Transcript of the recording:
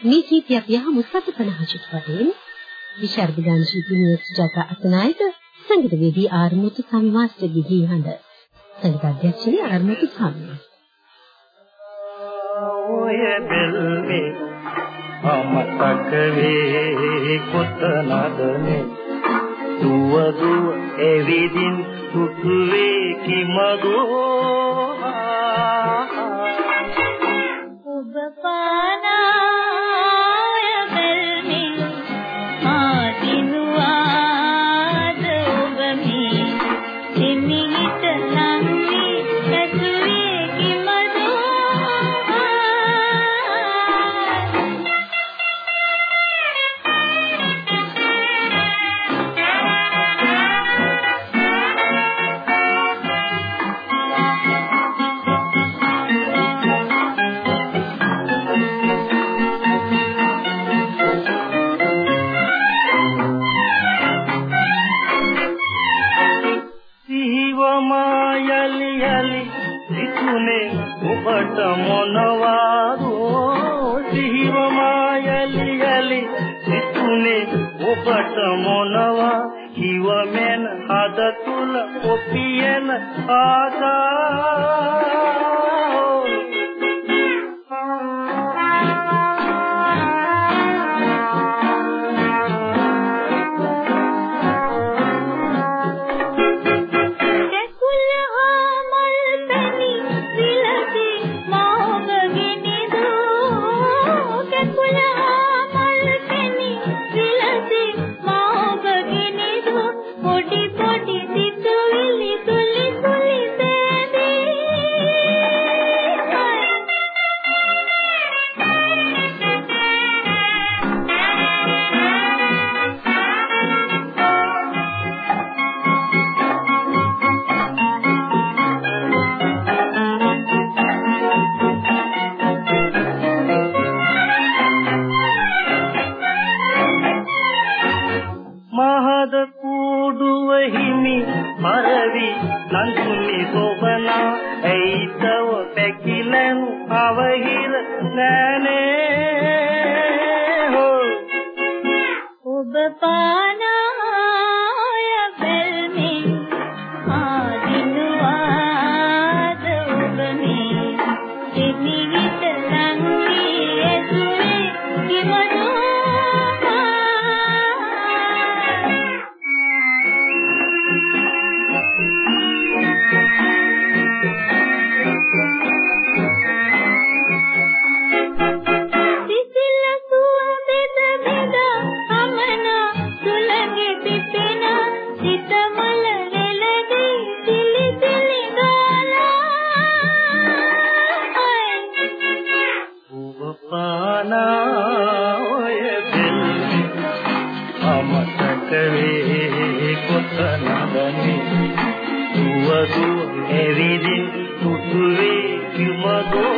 මේ ගීතය අපි අහමු සතපනහ චිත්‍රපටයෙන් විශාරද ගාන ශිල්පිනිය සුජාතා අසනායක සංගීතවේදී ආරමුතු සම්මාස්ටර්ගේ ගීහඬ සංගීත අධ්‍යක්ෂණී ආරමුතු සම්මා ඔය බෙල්මේ අමතක වේ කොතනදනේ දුව දුව එවිදින් සුසුවේ කිමදෝ ඔබ 你的郎 තුනේ ඔබට මොනවා සිහිව මායලි යලි සිතුනේ ඔබට මොනවා කිව මෙන් හද තුල ඔපියන ආසා பொட்டி හිමි මරවි නන්තුනි සෝබනා ඇයිතව පැකිලෙන් අවහිර නෑනේ? හෝ. ඔබ පානාය බෙල්මින් ආදි දුව දුව එවිදින් පුතුවේ කිමදෝ